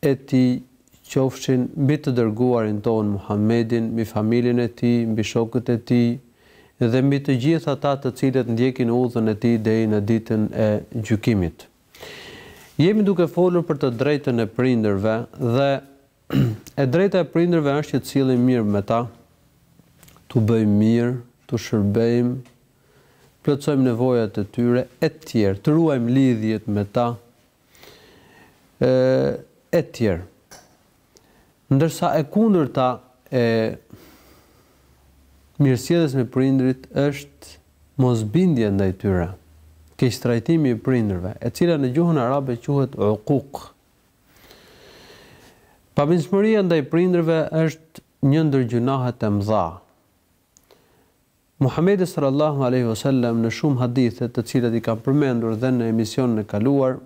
e Tij qofshin mbi të Dërguarin tonë Muhammedin, mbi familjen e tij, mbi shokët e tij dhe mbi të gjithë ata të cilët ndjekin udhën e tij deri në Ditën e Gjykimit. Jemi duke folur për të drejtën e prindërve dhe e drejta e prindërve është që të sillemi mirë me ta, t'u bëjmë mirë, t'u shërbejmë, t'u plotësojmë nevojat e tyre etj. Të ruajmë lidhjet me ta, e tjerë. Ndërsa e kundërta e mirësjelljes me prindërit është mosbindja ndaj tyre, keqtrajtimi i prindërve, e cila në gjuhën arabe quhet uquk. Pabindshmëria ndaj prindërve është një ndër gjynahet e mëdha. Muhamedi sallallahu alejhi ve sellem në shumë hadithe të cilat i kam përmendur dhe në emisionin e kaluar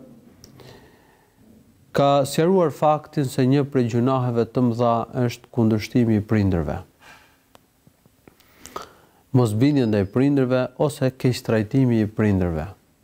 ka sqaruar faktin se një prej gjynaheve të mëdha është kundërshtimi i prindërve. Mosbindja ndaj prindërve ose keqtrajtimi i prindërve.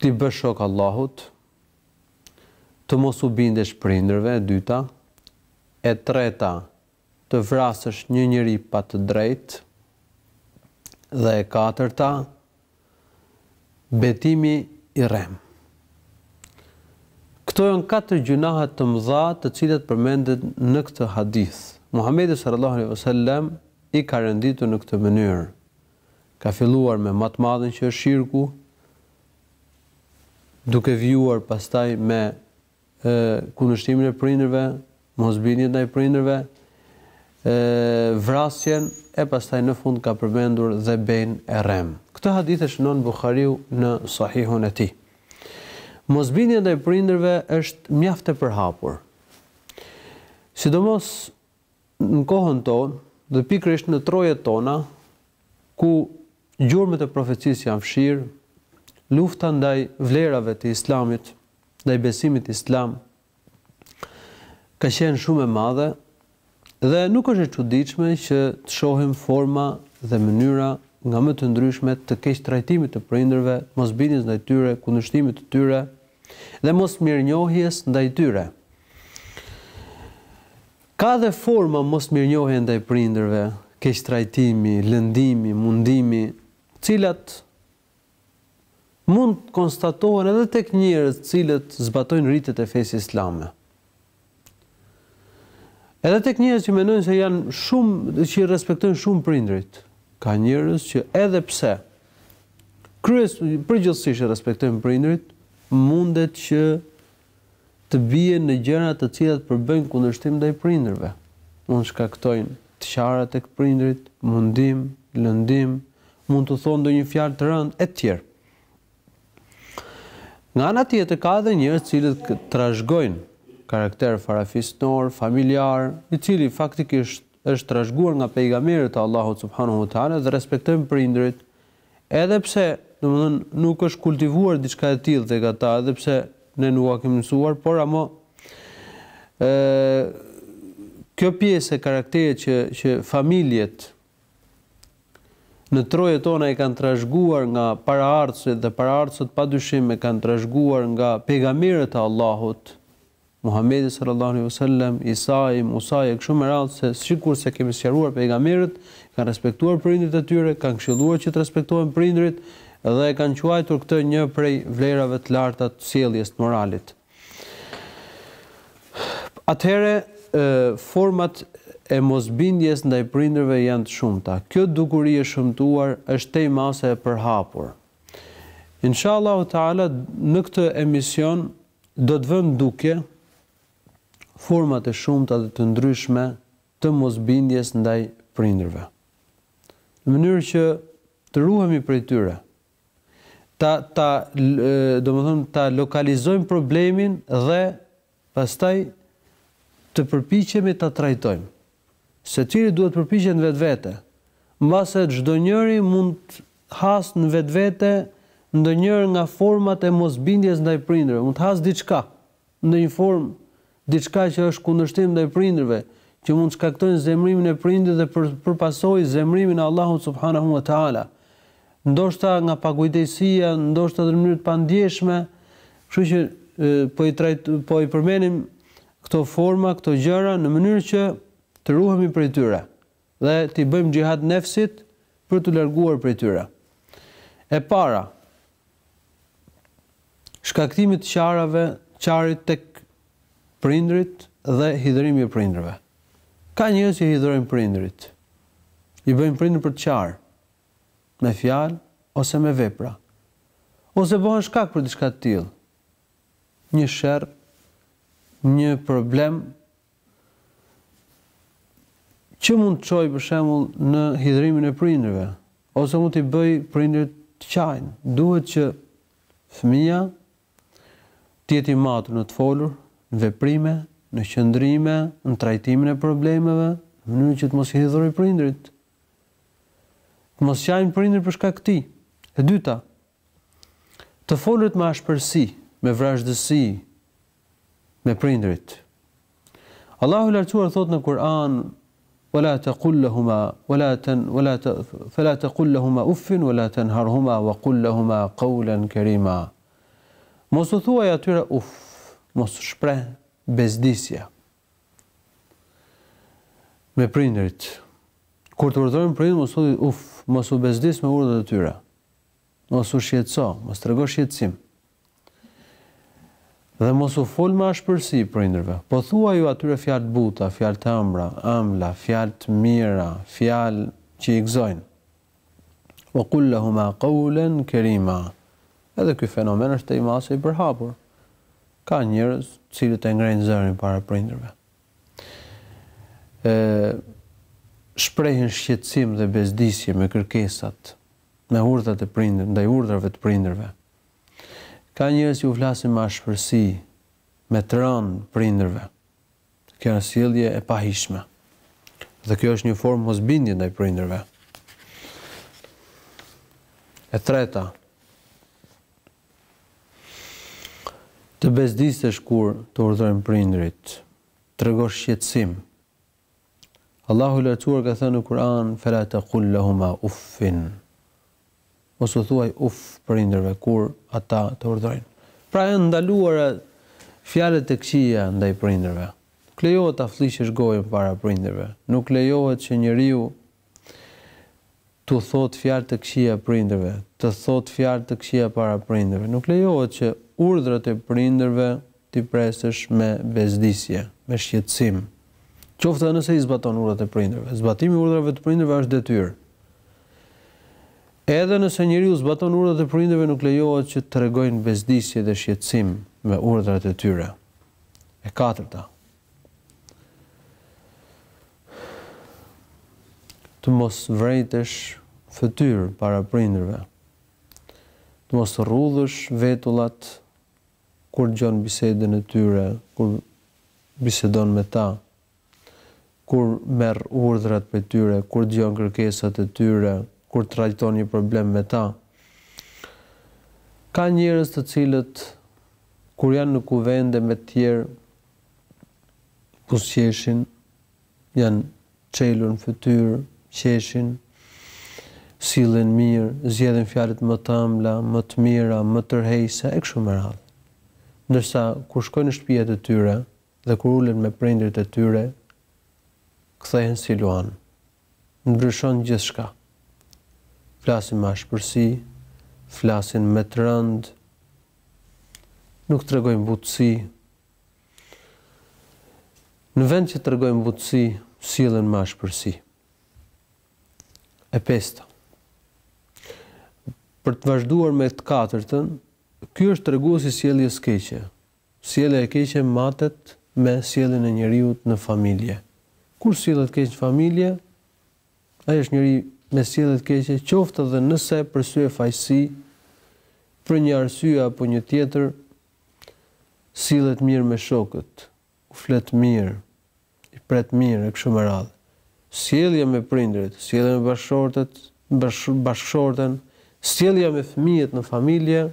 T'i bësh shok Allahut, të mos u bindesh prindërve e dyta, e treta të vrasësh një njeri pa të drejtë dhe e katërta betimi i rremë. Këto janë katër gjynahe të mëdha të cilat përmenden në këtë hadith. Muhamedi sallallahu alaihi wasallam i ka renditur në këtë mënyrë. ka filluar me më të madhen që është shirku, duke vijuar pastaj me kundërshtimin e prindërve, mosbindjen ndaj prindërve, vrasjen e pastaj në fund ka përmendur dhe benë e rreme. Këtë hadith e shënon Buhariu në Sahihun e tij. Mosbindja ndaj prindërve është mjaft e përhapur. Sidomos Në kohën tonë dhe pikërisht në trojet tona, ku gjurmët e profecisë janë fshirë, lufta ndaj vlerave të Islamit, ndaj besimit islam, ka qenë shumë e madhe dhe nuk është e çuditshme që të shohim forma dhe mënyra nga më të ndryshmet të keqtrajtimit të prindërve, mosbindjes ndaj tyre, kundërshtimit të tyre, dhe mosmirënjohjes ndaj tyre. Ka dhe forma mosmirënjohje ndaj prindërve, keqtrajtimi, lëndimi, mundimi, të cilat mund të konstatohen edhe tek njerëz të cilët zbatojnë ritet e fesë islame. Edhe tek njerëz që mendojnë se janë shumë që i respektojnë shumë prindërit, ka njerëz që edhe pse kryes përgjithësisht e respektojnë prindërit, mundet që të bien në gjëra të cilat përbëjnë kundërshtim ndaj prindërve. Mund shkaktojnë të qara tek prindërit, mundim, lëndim, mund t'u thonë ndonjë fjalë të rëndë etj. Nga ana tjetër ka edhe njerëz të cilët trashëgojnë karakter farafisnor, familjar, i cili faktikisht është trashëguar nga pejgamberët e Allahut subhanuhu ve teala dhe respektojnë prindërit, edhe pse, domethënë, nuk është kultivuar diçka e tillë tek ata, edhe pse ne nuk ua kemi mësuar, por ama kjo pjesë e karakterit që që familjet Në trojet tona i kanë trashëguar nga paraardhësit dhe paraardhësit padyshim e kanë trashëguar nga pejgamberët e Allahut, Muhamedi sallallahu alejhi ve sellem, Isai, Musai e kështu me radhë se sikurse kemi sqaruar pejgamberët kanë respektuar prindërit e tyre, kanë këshilluar që të respektohen prindërit dhe e kanë quajtur këtë një prej vlerave të larta të sjelljes, të moralit. Atëherë, format e mosbindjes ndaj prindërve janë të shumta. Kjo dukuri e shëmtuar është tej mase e përhapur. Inshallahu Teala në këtë emision do të vëmë në dukje format e shumta dhe të ndryshme të mosbindjes ndaj prindërve. Në mënyrë që të ruhemi prej tyre, ta ta domethënë ta lokalizojmë problemin dhe pastaj të përpiqemi ta trajtojmë. Secili duhet të përpiqet në vetvete, mbase çdo njeri mund të hasë në vetvete ndonjërën nga format e mosbindjes ndaj prindërve, mund të hasë diçka, ndonjë formë, diçka që është kundërshtim ndaj prindërve, që mund të shkaktojë zemërimin e prindit dhe për pasojë zemërimin e Allahut subhanahu wa ta'ala. Ndoshta nga pakujdesia, ndoshta edhe në mënyrë të pandjeshme, kështu që po i trajt, po i përmendim këto forma, këto gjëra në mënyrë që të ruhemi prej tyre. Dhe t'i bëjmë xhihad nefsit për t'u larguar prej tyre. E para, shkaktimi i të qarave, qarit tek prindërit dhe hidhërimi i prindërve. Ka njerëz që hidhërojnë prindërit. I bëjnë prindërit për të qarë, me fjalë ose me vepra. Ose bëhen shkak për diçka të tillë. Një sherr, një problem që mund të çojë për shembull në hidhërimin e prindërve, ose mund t'i bëjë prindërit të qajnë. Duhet që fëmija të jetë i matur në të folur, në veprime, në qëndrime, në trajtimin e problemeve, në mënyrë që të mos i hidhërojë prindërit. Të mos qajnë prindërit për shkak të tij. E dyta, Të folurit me ashpërsi, me vrazhdësi me prindërit. Allahu i Lartësuar thotë në Kur'an: "Wa la taqul lahumā wa la tan wa la fa la taqul lahumā uffin wa la tanharhumā wa qul lahumā qawlan karīmā." Mos u thuaj atyre uf, mos shpreh bezdisje me prindërit. Kur të urdhërojnë prindërit mos thuaj uf, mos u bezdis me urdhrat e tyre. Mos u shqetëso, mos trego shqetësim. Dhe mos u fol me ashpërsi prindërve. Po thuaju atyre fjalë të buta, fjalë të ëmbra, ëmbla, fjalë të mira, fjalë që i gëzojnë. Wa qul lahumā qawlan karima. Edhe ky fenomen është tej mase i përhapur. Ka njerëz të cilët e ngrejnë zërin para prindërve. Ë shprehin shqetësim dhe bezdisje me kërkesat me urdhrat e prindërve, ndaj urdhrave të prindërve. Ka njerëz që u flasin me ashpërsi, me të rëndë prindërve. Kjo është sjellje e pahijshme. Dhe kjo është një formë mosbindje ndaj prindërve. E treta, të bezdisesh kur të urdhërojnë prindërit, tregosh shqetësim, Allahu i Lartësuar ka thënë në Kur'an, Fela tekul lehuma uffin. Mos u thuaj uff prindërve kur ata të urdhërojnë. Pra janë të ndaluara fjalët e këqija ndaj prindërve. Nuk lejohet ta flliqësh gojën para prindërve. Nuk lejohet që njeriu t'u thotë fjalë të këqija prindërve, të thotë fjalë të këqija para prindërve. Nuk lejohet që urdhrat e prindërve t'i presësh me bezdisje, me shqetësim, qoftë edhe nëse i zbaton urdhrat e prindërve. Zbatimi i urdhrave të prindërve është detyrë. Edhe nëse njeriu zbaton urdhrat e prindërve, nuk lejohet që të tregojnë bezdisje dhe shqetësim me urdhrat e tyre. E katërta, Të mos vrejtesh fytyrë para prindërve. Të mos rrudhësh vetullat kur dëgjon bisedën e tyre, kur bisedon me ta, kur merr urdhrat prej tyre, kur dëgjon kërkesat e tyre, kur trajton një problem me ta. Ka njerëz të cilët kur janë në kuvende me të tjerë buzëqeshin, janë çelur në fytyrë, qeshin, sillen mirë, zgjedhin fjalët më të ëmbla, më të mira, më tërheqëse e kështu me radhë. Ndërsa kur shkojnë në shtëpijet e tyre dhe kur ulen me prindërit e tyre, kthehen si luanë. Ndryshon gjithçka. Flasin me ashpërsi, flasin me të rëndë, nuk tregojnë butësi. Në vend që të tregojnë butësi, sillen me ashpërsi. E pesta. Për të vazhduar me të katërtën, ky është tregues i sjelljes keqe. Sjellja e keqe matet me sjelljen e njeriut në familje. Kush sillet keq në familje, ai është njeri me sjellje të keqe, qoftë edhe nëse për sy e faqësi, për një arsye apo një tjetër, sillet mirë me shokët, u flet mirë, i pret mirë e kështu me radhë. Sjellja me prindërit, sjellja me bashkëshorten, sjellja me fëmijët në familje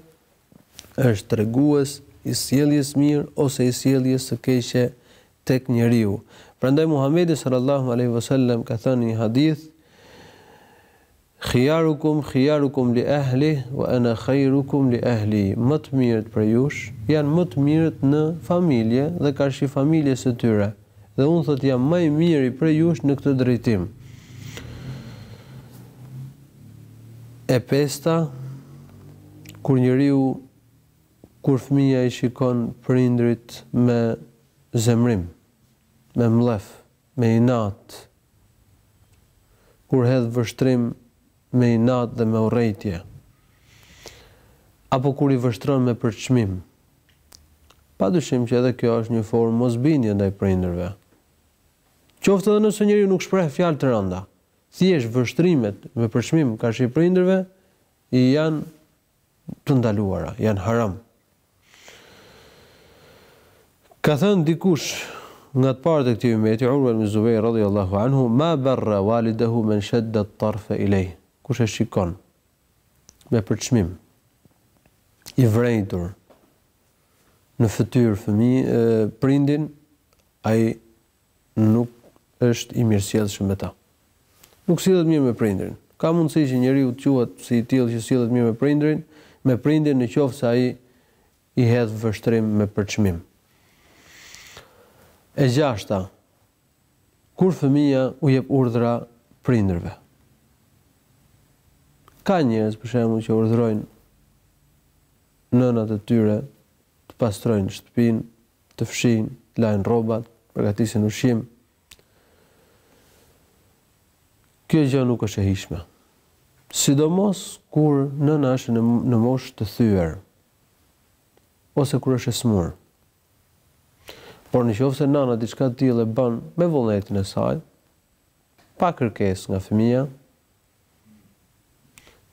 është tregues i sjelljes mirë ose i sjelljes së keqe tek njeriu. Prandaj Muhamedi sallallahu alejhi ve sellem ka thënë një hadith, Khiyarukum khiyarukum li ahlih wa ana khayrukum li ahli, më të mirët prej jush janë më të mirët në familje dhe karshi familjes së tyre, dhe unë thotë jam më i miri prej jush në këtë drejtim. E pesta, Kur njeriu, kur fëmija i shikon prindërit me zemërim, me mllef. me inat kur hedh vështrim me inat dhe me urrejtje apo kur i vështron me përçmim. Padyshim që edhe kjo është një formë mosbindje ndaj prindërve. Qoftë edhe nëse njeriu nuk shpreh fjalë të rënda, thjesht vështrimet me përçmim karshi prindërve janë të ndaluara, janë haram. Ka thënë dikush nga të parët e këtij ummeti, Urwa bin Zubair radhiyallahu anhu, ma barra walidahu men shadda at-tarfa ilayh. Kush e shikon me përçmim i vrenjtur në fytyrë fëmija, prindin, ai nuk është i mirësjellshëm me ta. Nuk sillet mirë me prindërin. S'ka mundësi që njeriu të quhet si i tillë që sillet mirë me prindërin, me prindin në qoftë se ai i hedh vështrim me përçmim. E gjashta, kur fëmija u jep urdhra prindërve. Ka njerëz për shembull që urdhërojnë nënat e tyre të pastrojnë shtëpinë, të fshijnë, të lajnë rrobat, përgatisin ushqim. Kjo gjë nuk është e hijshme. Sidomos kur nëna është në moshë të thyer ose kur është e smur. Por në qoftë se nëna diçka të tillë e bën me vullnetin e saj, pa kërkesë nga fëmija,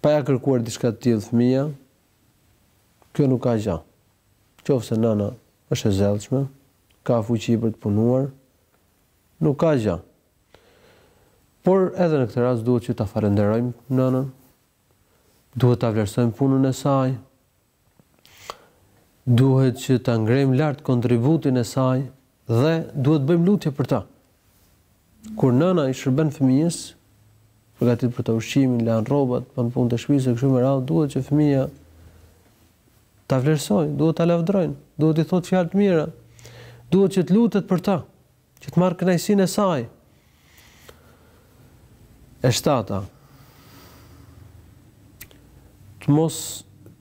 pa ja kërkuar diçka të tillë fëmija, kjo nuk ka gjë. Qoftë se nëna është e zellshme, ka fuqi për të punuar, nuk ka gjë. Por edhe në këtë rast duhet që ta falënderojmë nënën, duhet ta vlerësojmë punën e saj, Duhet që ta ngrejmë lart kontributin e saj dhe duhet të bëjmë lutje për të. Kur nëna i shërben fëmijës, përgatit për të ushqimin, lan rrobat, bën punë të shtëpisë e kështu me radhë, duhet që fëmija ta vlerësojë, duhet ta lavdërojë, duhet t'i thotë fjalë të mira, duhet që të lutet për të. Që të marrë kënaqësinë e saj. E shtata. Të mos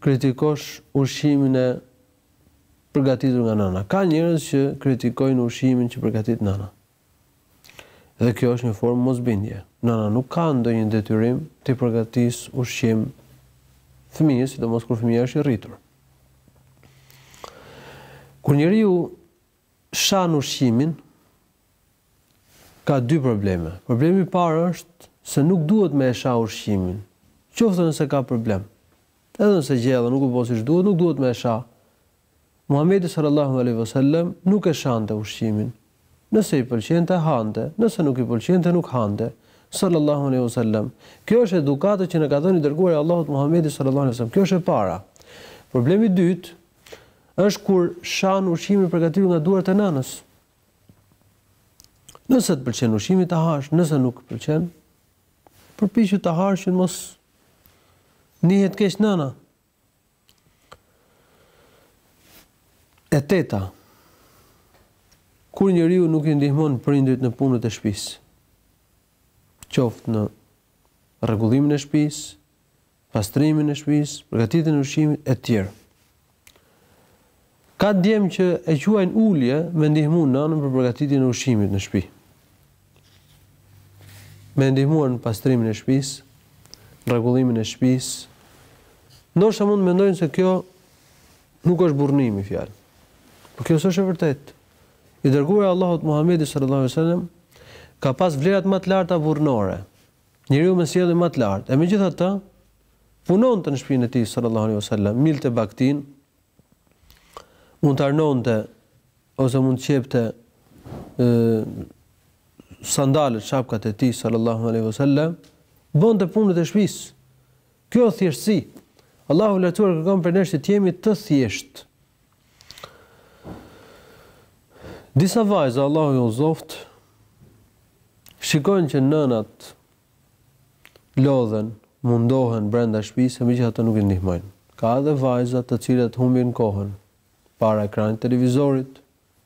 kritikosh ushqimin e përgatitur nga nëna. Ka njerëz që kritikojnë ushqimin që përgatit nëna. Dhe kjo është një formë mosbindje. Nëna nuk ka ndonjë detyrim t'i përgatisë ushqim fëmijës, sidomos kur fëmija është i rritur. Kur njeriu Shan ushqimin ka dy probleme. Problemi i parë është se nuk duhet me e sha ushqimin, qoftë nëse ka problem. Edhe nëse gjella nuk u bë siç duhet, nuk duhet me e sha. Muhamedi sallallahu alaihi wasallam nuk e shante ushqimin. Nëse i pëlqente hante, nëse nuk i pëlqente nuk hante. Sallallahu alaihi wasallam. Kjo është edukata që na ka dhënë i dërguari i Allahut Muhamedi sallallahu alaihi wasallam. Kjo është e para. Problemi i dytë, është kur shan ushqimin e përgatitur nga duart e nënës. Nëse të pëlqen ushqimi ta hash, nëse nuk të pëlqen, përpiqu ta hash që mos nihet keq nëna. E teta. Kur njeriu nuk i ndihmon prindërit në punët e shtëpisë, qoftë në rregullimin e shtëpisë, pastrimin e shtëpisë, përgatitjen e ushqimit etj. Ka djem që e quajnë ulje me ndihmu nënën për përgatitjen e ushqimit në shtëpi. Me ndihmuar në pastrimin e shtëpisë, rregullimin e shtëpisë. Ndoshta mund të mendojnë se kjo nuk është burrni mi fjalë. Por kjo s'është e vërtetë. I dërguari i Allahut Muhammedi sallallahu alaihi wasallam ka pas vlerat më të larta burrnore. Njeriu me sjelljen më të lartë. E megjithatë, punonte në shtëpinë e tij sallallahu alaihi wasallam, milte baktinë, mund të arnonte ose mund të qepte ë sandalet, shapkat e tij sallallahu alaihi wasallam, bënte punët e shtëpisë. Kjo thjeshtësi. Allahu i lartuar kërkon prej nesh që të jemi të thjeshtë, Disa vajza, Allahu i udhëzoftë, shikojnë që nënat lodhen, mundohen brenda shpisë, megjithatë nuk i ndihmojnë. Ka edhe vajza të cilat humbin kohën para ekranit të televizorit,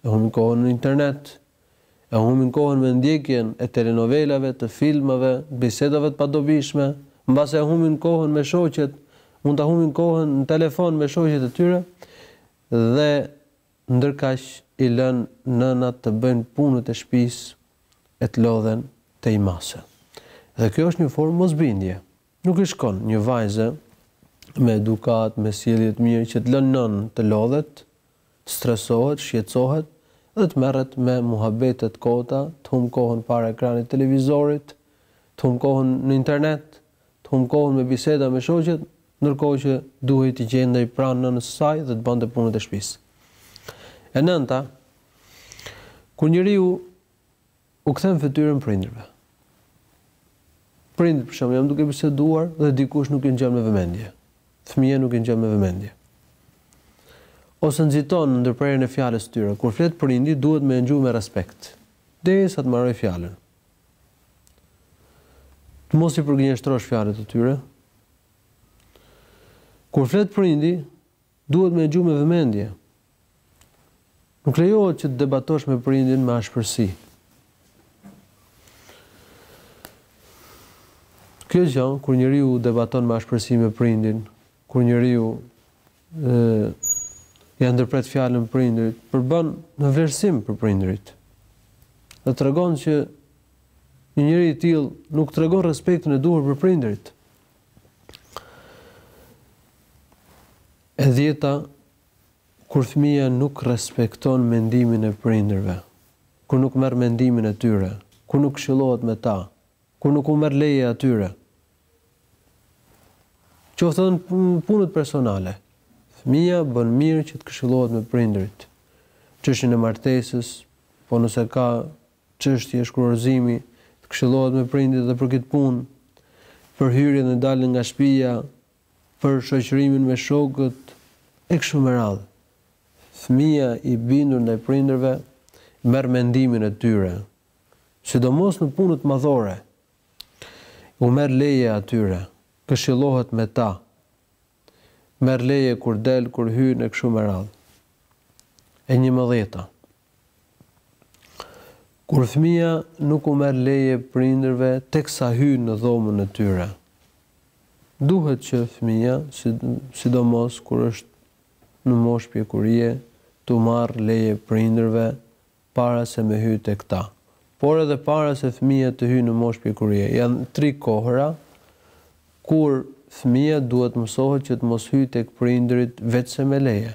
e humbin kohën në internet, e humbin kohën me ndjekjen e telenovelave, të filmave, bisedave të padobishme, mbase e humbin kohën me shoqet, mund ta humbin kohën në telefon me shoqet e tyre dhe ndërkaq i lënë nënat të bëjnë punët e shpisë e të lodhen tej mase. Dhe kjo është një formë mosbindje. Nuk i shkon një vajze me edukatë, me sjellje të mirë që të lënë nënën të lodhet, të stresohet, të shqetësohet dhe të merret me muhabete të kota, të humbë kohën para ekranit të televizorit, të humbë kohën në internet, të humbë kohën me biseda me shoqet, ndërkohë që duhej të gjendej pranë nënës së saj dhe të bënte punët e shtëpisë. E nënta, Kur njeriu u kthen fytyrën prindërve. Prindërit për shembull janë duke biseduar dhe dikush nuk i ngjon me vëmendje. Fëmija nuk i ngjon me vëmendje. Ose nxiton në ndërprerjen e fjalës së tyre. Kur flet prindi duhet me e ngju me respekt derisa të maroj fjalën. Të mos i përgënjeshtrosh fjalët e tyre. Kur flet prindi, Duhet me e ngju me vëmendje. Nuk lejohet që të debatosh me prindin me ashpërsi. Kjo gjë, kur njeriu debaton me ashpërsi me prindin, kur njeriu ë ja ndërpret fjalën prindrit, përbën nënvlerësim për prindrit. Dhe tregon që një njeri i tillë nuk tregon respektin e duhur për prindrit. E dhjeta, kur fëmija nuk respekton mendimin e prindërve, kur nuk merr mendimin e tyre, kur nuk këshillohet me ta, kur nuk u merr leje atyre, qoftë edhe në punët personale. Fëmija bën mirë që të këshillohet me prindërit. Çështjen e martesës, po nëse ka çështje shkurorzimi, të këshillohet me prindit dhe për këtë punë, për hyrjen dhe daljen nga shpija, për shoqërimin me shokët, e kështu me radhë. Fëmija i bindur ndaj prindërve merr mendimin e tyre, sidomos në punët madhore, u merr leje atyre, këshillohet me ta, merr leje kur del, kur hyn e kështu me radhë. E njëmbëdhjeta. Kur fëmija nuk u merr leje prindërve teksa hy në dhomën e tyre. Duhet që fëmija, sidomos kur është në moshë pjekurie, t'u marrë leje prindërve para se me hy tek ta. Por edhe para se fëmija të hyjë në moshë pjekurie, janë tri kohëra kur fëmija duhet të mësohet që të mos hyjë tek prindërit veçse me leje.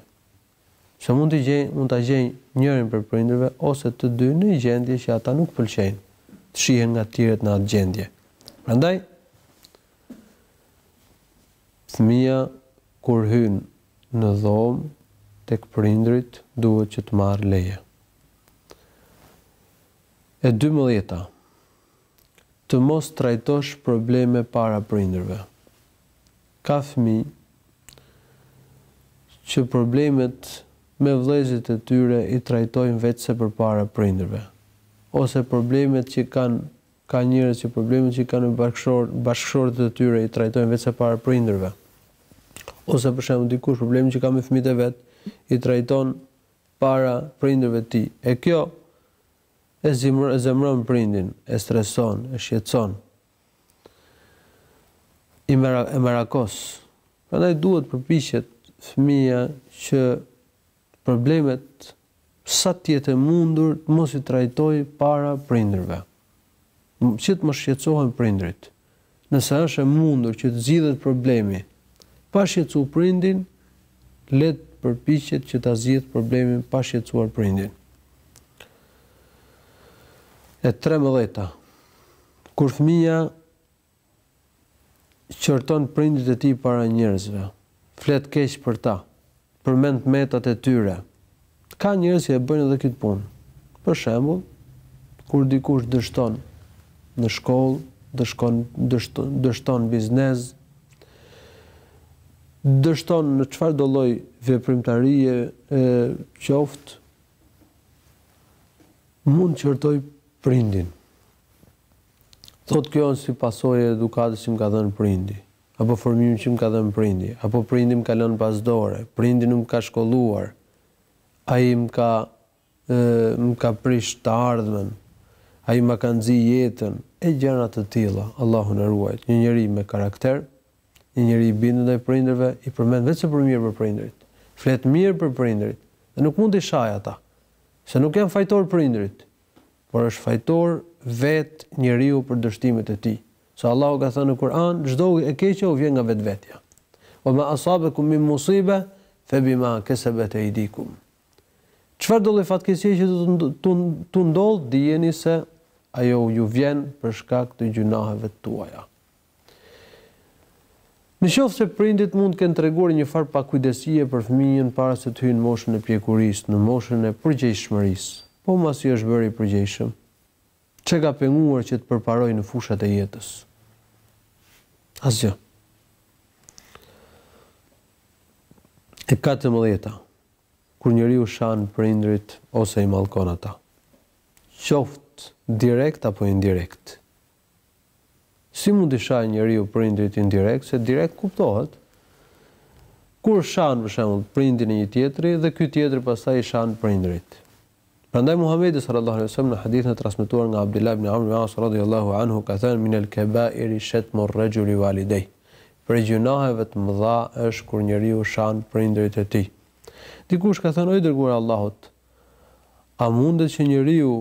Se mund t'i gjejë, mund ta gjejë njërin prej prindërve ose të dy në gjendje që ata nuk pëlqejnë të shihen nga të tjerët në atë gjendje. Prandaj, fëmija kur hyn në dhomë tek prindërit duhet që të marrë leje. E dymbëdhjeta. Të mos trajtosh probleme para prindërve. Ka fëmijë që problemet me vëllezërit e tyre i trajtojnë veçse përpara prindërve. Ose problemet që kanë ka njerëz që problemet që kanë me bashkëshor, bashkëshortet e tyre i trajtojnë veçse para prindërve. Ose për shembull dikush problemin që ka me fëmijët e vet i trajton para prindërve të tij. E kjo E zemëron prindin, e streson, e shqetëson, e merakos. Prandaj duhet të përpiqet fëmija që problemet sa të jetë e mundur të mos i trajtojë para prindërve, që të mos shqetësohen prindërit. Nëse është e mundur që të zgjidhet problemi pa shqetësu prindin, le të përpiqet që ta zgjidhë problemin pa shqetësuar prindin. E trembëdhjeta, Kur fëmija qorton prindit e tij para njerëzve, flet keq për ta. përmend metat e tyre. Ka njerëz që e bëjnë edhe këtë punë. Për shembull, kur dikush dështon në shkollë, dëshkon, dështon biznes, dështon në çfarëdo lloj veprimtarie qoftë, mund të qortojë prindin. Thotë kjo është si pasojë e edukatës që më ka dhënë prindi. apo formimin që më ka dhënë prindi, apo prindi më ka lënë pas dore, prindi nuk më ka shkolluar, ai më ka më ka prish të ardhmen, ai ma ka nxi jetën, e gjëra të tilla, Allahu na ruajt. Një njeri me karakter, një njeri i bindur ndaj prindërve, i përmend veçse për mirë për prindërit, flet mirë për prindërit dhe nuk mund t'i shajë ata, se nuk janë fajtorë prindërit, por është fajtor vetë njeriu për dështimet e tij. Se Allahu ka thënë në Kur'an, Çdo e keqe u vjen nga vetvetja. Wa ma asabekum min musiba fe bima kesebet eidikum. Çfarëdo lloj fatkeqësie që të ndodh, dijeni se ajo ju vjen për shkak të gjynaheve tuaja. Në qoftë se prindit mund të kenë treguar një farë pakujdesie për fëmijën para se të hyjë në moshën e pjekurisë, në moshën e përgjegjshmërisë, po masi është bërë i përgjegjshëm, Ç'e ka penguar që të përparojë në fushat e jetës? Asgjë. E katërmbëdhjeta, Kur njeriu shan prindërit ose i mallkon ata, qoftë direkt apo indirekt. Si mund t'i shajë njeriu prindërit indirekt, se direkt kuptohet, kur shan për shembull prindin e një tjetri dhe ky tjetri pastaj i shan prindërit. Prandaj Muhamedi sallallahu alejhi ve sellem në hadithin e transmetuar nga Abdullah ibn Amr ibn As radhiyallahu anhu ka thënë min el kebairi shetmur rexhuli walidejh, prej gjynaheve të mëdha është kur njeriu shan prindërit e tij. Dikush ka thënë o i dërguari i Allahut, a mundet që njeriu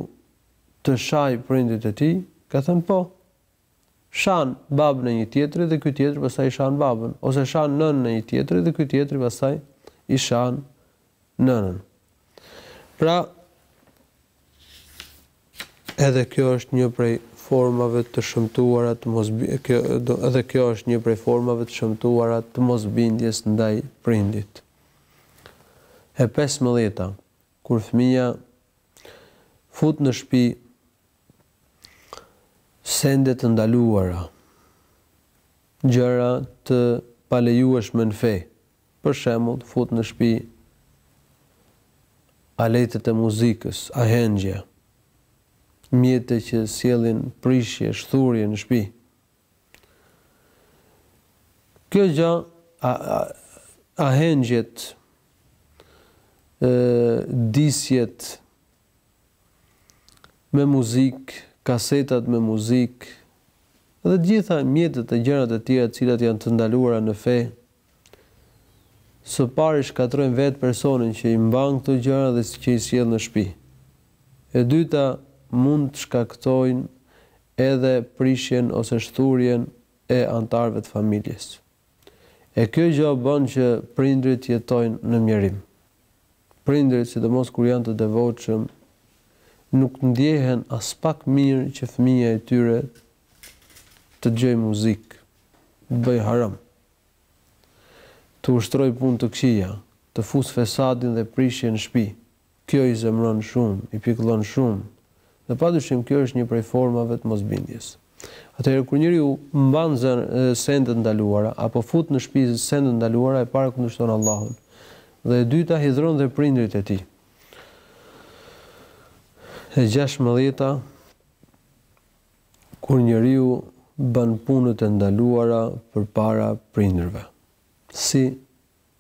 të shajë prindërit e tij? Ka thënë po, Shan babën e një tjetri dhe ky tjetri pastaj i shan babën, ose shan nënën e një tjetri dhe ky tjetri pastaj i shan nënën. Pra, edhe kjo është një prej formave të shëmtuara të mos kjo edhe kjo është një prej formave të shëmtuara të mosbindjes ndaj prindit. E 15-ta, kur fëmija fut në shtëpi Sende të ndaluara, gjëra të palejueshme në fe, për shembull, fut në shtëpi aletet e muzikës, ahengje, mjete që sjellin prishje, shthurje në shtëpi. Kjo gjë, ahengjet, disjet, me muzikë, kasetat me muzikë dhe të gjitha mjetet e gjënat e tjera të cilat janë të ndaluara në fe, së pari shkatërrojnë vetë personin që i mban këto gjëna dhe që i sjell në shpi. E dyta mund të shkaktojnë edhe prishjen ose shthurjen e anëtarëve të familjes. E kjo gjë bën që prindërit jetojnë në mjerim. Prindërit, sidomos kur janë të devotshëm, nuk ndjehen aspak mirë që fëmija i tyre të dëgjojë muzikë, të bëjë haram, të ushtrojë punë të këqija, të fusë fesadin dhe prishjen në shpi, Kjo i zemëron shumë, i pikëllon shumë. Dhe padyshim kjo është një prej formave të mosbindjes. Atëherë kur njeriu mban sende të ndaluara apo fut në shpi sende të ndaluara e para kundërshton Allahun dhe e dyta hidhron dhe prindërit e tij. E gjashtëmbëdhjeta, kur njeriu ban punët e ndaluara përpara prindërve. Si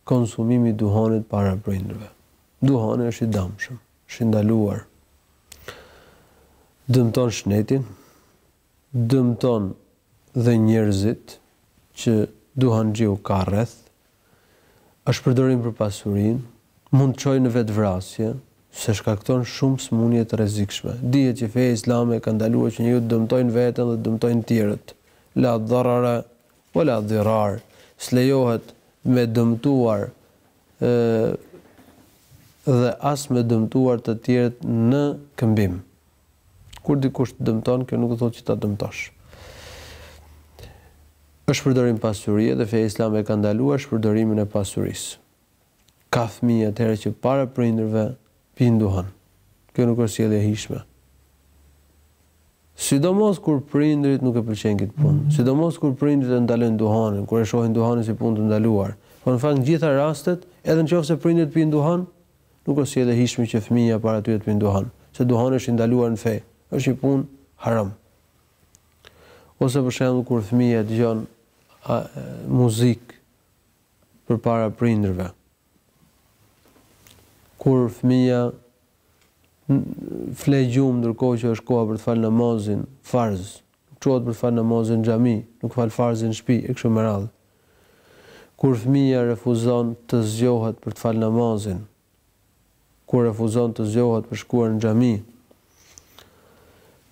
Konsumimi i duhanit para prindërve. Duhani është i dëmshëm, është i ndaluar. Dëmton shnetin, dëmton dhe njerëzit që duhanxhiu ka rreth. Është shpërdorim për pasurinë, mund të çojë në vetëvrasje, se shkakton shumë smunje të rrezikshme. Dihet që feja islame e ka ndaluar që njeriu të dëmtojnë veten dhe të dëmtojnë të tjerët, la darara Wa la dhirar s'lejohet me dëmtuar ë dhe as me dëmtuar të tjerët në këmbim kur dikush të dëmton kjo nuk thotë që ta dëmtosh është shpërdorim pasurie dhe feja islame e ka ndaluar shpërdorimin e pasurisë. ka fëmijë atëherë që para prindërve pijnë duhan. Kjo nuk është sjellje e hijshme. Sidomos kur prindërit nuk e pëlqejnë këtë punë, sidomos kur prindërit e ndalojnë duhanin, kur e shohin duhanin si punë të ndaluar. Po në fakt në gjitha rastet, edhe në qoftë se prindërit pijnë duhan, nuk është sjellje e hijshme që fëmija para tyre të pijnë duhan, se duhani është i ndaluar në fe, është një punë haram. Ose për shembull kur fëmija dëgjon muzikë, përpara prindërve. Kur fëmija fle gjumë ndërkohë që është koha për të falë namazin, farz, nuk çohet për të falë namazin në xhami, nuk fal farzin në shpi e kështu me radhë. Kur fëmija refuzon të zgjohet për të falë namazin, kur refuzon të zgjohet për të shkuar në xhami,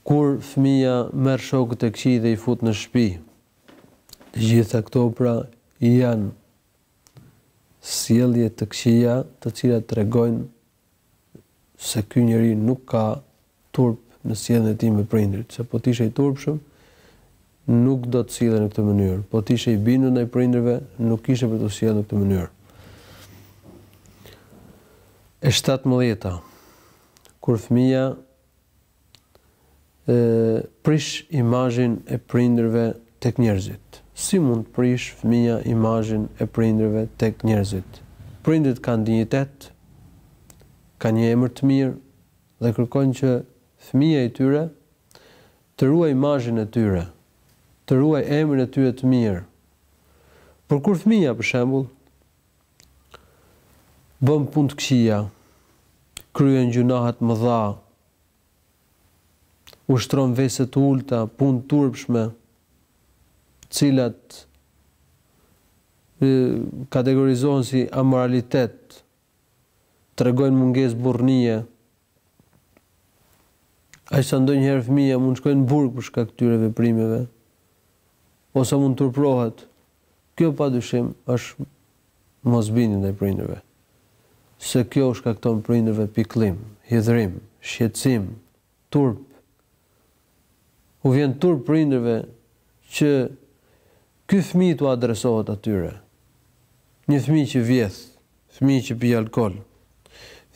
kur fëmija merr shokët e këqij dhe i fut në shpi. Të gjitha këto pra janë sjellje të këqija të cilat tregojnë se ky njeri nuk ka turp në sjelljen e tij me prindërit, se po të ishe i turpshëm nuk do të sillej në këtë mënyrë, po të ishe i bindur ndaj prindërve nuk kishte për t'u sjellë në këtë mënyrë. E shtatëmbëdhjeta, kur fëmija prish imazhin e prindërve tek njerëzit. Si mund të prishë fëmija imazhin e prindërve tek njerëzit? Prindërit kanë dinjitet, kanë një emër të mirë, dhe kërkojnë që fëmija i tyre të ruajë imazhin e tyre, të ruajë emrin e tyre të mirë. Por kur fëmija, për shembull, bën punë të këqija, kryen gjynahe të mëdha, ushtron vese të ulëta, punë të turpshme, të cilat kategorizohen si amoralitet, tregojnë mungesë burrërie. Aq sa ndonjëherë fëmija mund të shkojë në burg për shkak të këtyre veprimeve ose mund të turpërohet. Kjo padyshim është mosbindje ndaj prindërve, se kjo u shkakton prindërve pikëllim, hidhërim, shqetësim, Turp. U vjen turp prindërve që ky fëmijë t'u adresohet atyre. Një fëmijë që vjedh, fëmijë që pi alkool,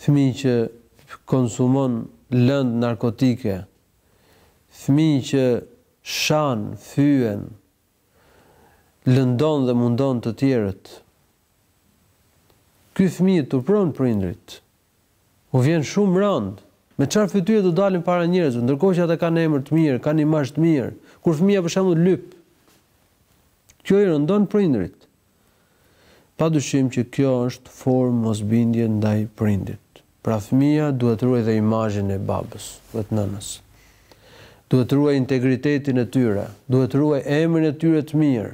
fëmijë që konsumon lëndë narkotike, fëmijë që shan, fyen, lëndon dhe mundon të tjerët. Ky fëmijë turpëron prindërit. U vjen shumë rëndë! Me çfarë fytyre do dalin para njerëzve, ndërkohë që ata kanë emër të mirë, kanë imazh të mirë, kur fëmija për shembull lyp? Kjo i rëndon prindërit. Padyshim që kjo është formë mosbindje ndaj prindit. Pra fëmija duhet të ruajë dhe imazhin e babës dhe të nënës. Duhet të ruajë integritetin e tyre, duhet të ruajë emrin e tyre të mirë.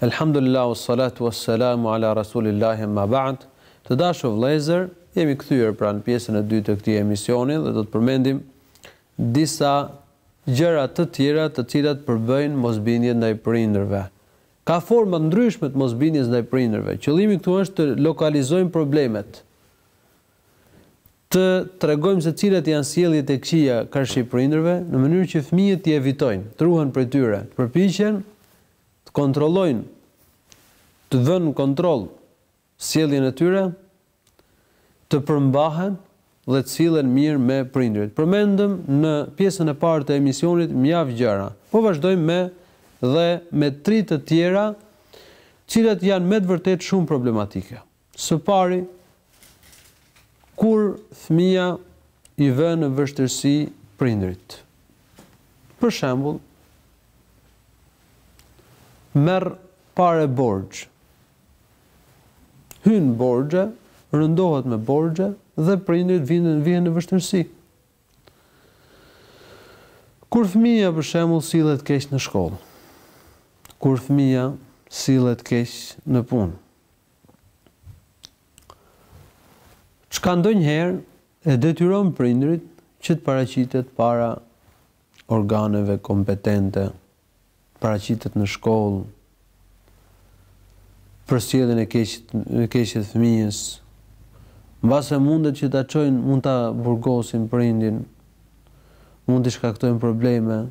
Elhamdulillah, ue salatu ue selamu ala Resulilahi, emma ba'd, të dashur vëllezër, jemi kthyer pra në pjesën e dytë të këtij emisioni dhe do të përmendim disa gjëra të tjera të cilat përbëjnë mosbindje ndaj prindërve. Ka forma të ndryshme të mosbindjes ndaj prindërve. Qëllimi këtu është të lokalizojmë problemet. Të tregojmë se cilat janë sjelljet e këqija karshi prindërve, në mënyrë që fëmijët t'i evitojnë, të ruhen prej tyre, të përpiqen të kontrollojnë, të vënë në kontroll sjelljen e tyre, të përmbahen dhe të sillen mirë me prindërit. Përmendëm në pjesën e parë të emisionit mjaft gjëra. Po vazhdojmë edhe me tri të tjera, të cilat janë me të vërtetë shumë problematike. Së pari, kur fëmija i vë në vështirësi prindërit. Për shembull, merr pare borxh. Hyn borxhe, rëndohet me borxhe dhe prindërit vinë vihen në vështirësi. Kur fëmija për shembull sillet keq në shkollë. Kur fëmija sillet keq në punë. Çka ndonjëherë e detyron prindërit që të paraqitet para organeve kompetente, paraqitet në shkollë për sjelljen e keqe e keqe të fëmijës. Mbase mundet që ta çojnë, mund ta burgosin prindin, mund t'i shkaktojnë probleme.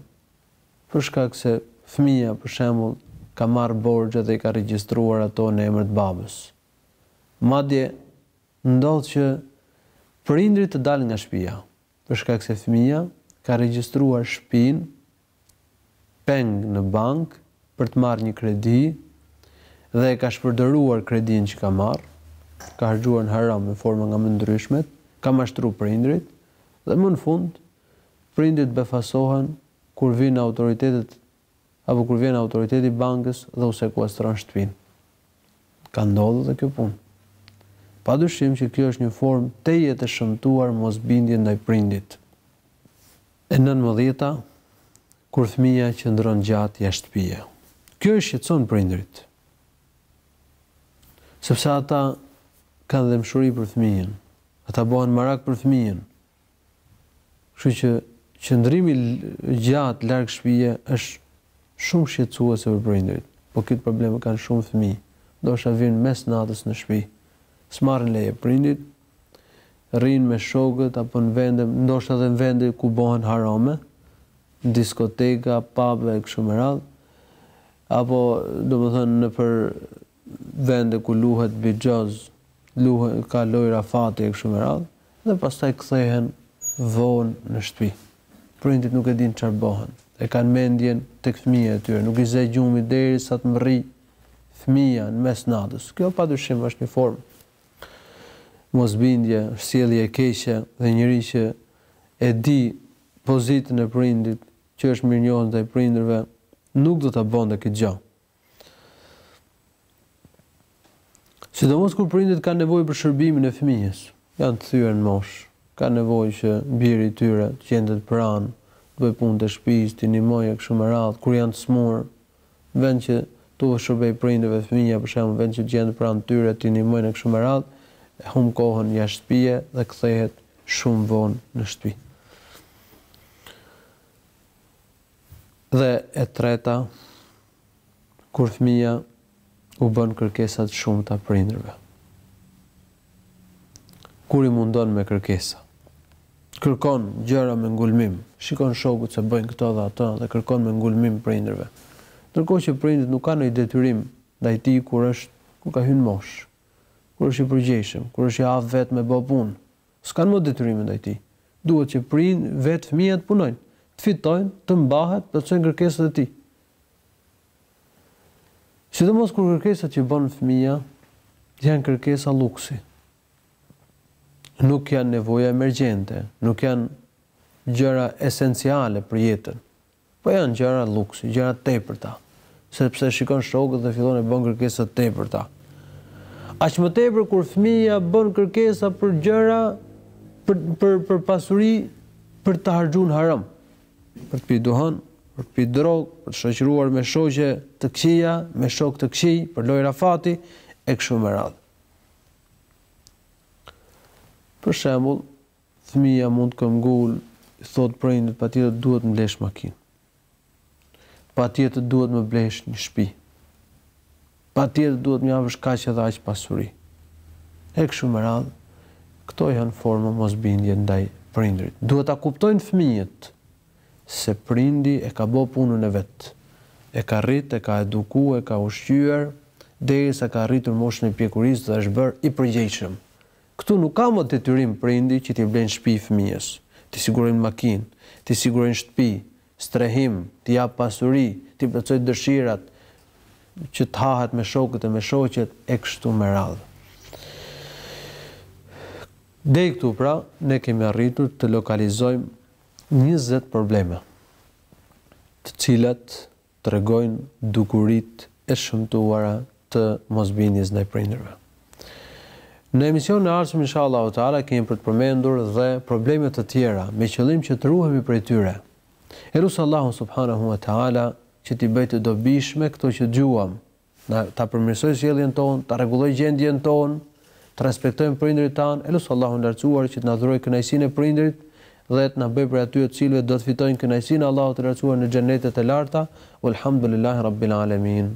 Për shkak se fëmija, për shembull, ka marrë borxhe dhe i ka regjistruar ato në emër të babës. Madje, ndodh që prindërit të dalin nga shtëpia, për shkak se fëmija ka regjistruar shtëpinë peng në bankë për të marrë një kredi dhe e ka shpërdoruar kredinë që ka marrë, ka harxhuar në haram në forma nga më të ndryshmet, ka mashtruar prindërit dhe më në fund Prindit befasohen kur vijnë autoritetet apo kur vjen autoriteti i bankës dhe u sekuestron shtëpinë. Ka ndodhur dhe kjo punë. Padyshim që kjo është një formë tejet e shëmtuar mosbindje ndaj prindit. E nëntëmbëdhjeta, Kur fëmija qëndron gjatë jashtë shtëpie. Kjo i shqetëson prindërit. Sepse ata kanë dhembshuri për fëmijën. Ata bëhen marak për fëmijën. Kështu që qëndrimi gjatë larg shtëpie është shumë shqetësuese për prindërit. Po këtë problem e kanë shumë fëmijë. Ndoshta vijnë mes natës në shtëpi. S'marrin leje prindit, rrinë me shokët apo në vende, ndoshta edhe në vende ku bëhen harame, diskoteka, pub e kështu me radhë, apo domethënë nëpër vende ku luhet bixhoz, luhen, ka lojra fati e kështu me radhë, dhe pastaj kthehen vonë në shtëpi. Prindit nuk e dinë çfarë bëhen. E kanë mendjen tek fëmija e tyre, nuk i ze gjumi derisa të mbërri fëmija në mes natës. Kjo padyshim është një formë mosbindje, është sjellje e keqe dhe njeri që e di pozitën e prindit, që është mirënjohës ndaj prindërve, nuk do ta bënte këtë gjë. Sidomos kur prindit kanë nevojë për shërbimin e fëmijës, janë të thyer në moshë, kanë nevojë që biri i tyre të gjendet pranë, të bëjë punët e shtëpisë, t'i ndihmojë e kështu me radhë, kur janë të sëmurë, në vend që t'u shërbejë prindërve fëmija për shembull, në vend që të gjendet pranë tyre, t'i ndihmojnë e kështu me radhë, e humb kohën jashtë shtëpie dhe kthehet shumë vonë në shtëpi. Dhe e treta, kur fëmija u bën kërkesa të shumta prindërve. Kur i mundon me kërkesa. Kërkon gjëra me ngulmim. Shikon shokut se bëjnë këtë dhe atë dhe kërkon me ngulmim prindërve. Ndërkohë që prindit nuk kanë ndonjë detyrim ndaj tij kur është, kur ka hyrë në moshë. Kur është i përgjegjshëm, kur është i aftë vetë me bo punë. S'kanë më detyrime ndaj tij. Duhet që prind vetë fëmija të punojnë, të fitojnë, të mbahet, të plotësojnë kërkesat e tij. Sidomos kur kërkesat që bën fëmija janë kërkesa lluksi. Nuk janë nevoja emergjente, nuk janë gjëra esenciale për jetën. Po janë gjëra lluksi, gjëra të tepërta, sepse e shikon shokët dhe fillon e bën kërkesa të tepërta. Aq më tepër kur fëmija bën kërkesa për gjëra për për për pasuri për ta harxhuar haram, për të pi duhan, për të pi drog, për t'u shoqëruar me shoqe të këqija, me shok të këqij, për lojra fati e kështu me radhë. Për shembull, Fëmija mund të këngul i thot prindit patjetër duhet të m'blesh makinë patjetër duhet më blesh një shpi patjetër duhet më japësh kaq edhe aq pasuri e kështu me radh këto janë forma mosbindje ndaj prindrit duhet ta kuptojnë fëmijët se prindi e ka bo punën e vet e ka rrit e ka eduku e ka ushqyer deri sa ka arritur moshën e pjekurisë dhe është bërë i përgjegjshëm Këtu nuk ka më detyrim prindi që t'i blejnë shpi fëmijës, t'i sigurojnë makinë, t'i sigurojnë shtëpi, strehim, t'i japë pasuri, t'i plotësojë dëshirat, që t'hahet me shokët e me shoqet e kështu me radhë. Deri këtu pra ne kemi arritur të lokalizojmë njëzet probleme, të cilat tregojnë dukuritë e shëmtuara të mosbindjes ndaj prindërve. Në emisionin e ardhshëm insha Allahu Teala kemi për të përmendur dhe probleme të tjera me qëllim që të ruhemi prej tyre. E lus Allahun subhanahu wa taala që t'i bëjë të dobishme këto që dëgjuam Na ta përmirësojë sjelljen tonë, ta rregullojë gjendjen tonë, të respektojmë prindërit tanë, e lus Allahun e Lartësuar që të na dhurojë kënaqësinë e prindërit dhe të na bëjë prej atyre të cilëve do të fitojnë kënaqësinë e Allahut të Lartësuar në xhennetet e larta, Walhamdulillahi Rabbil Alemin.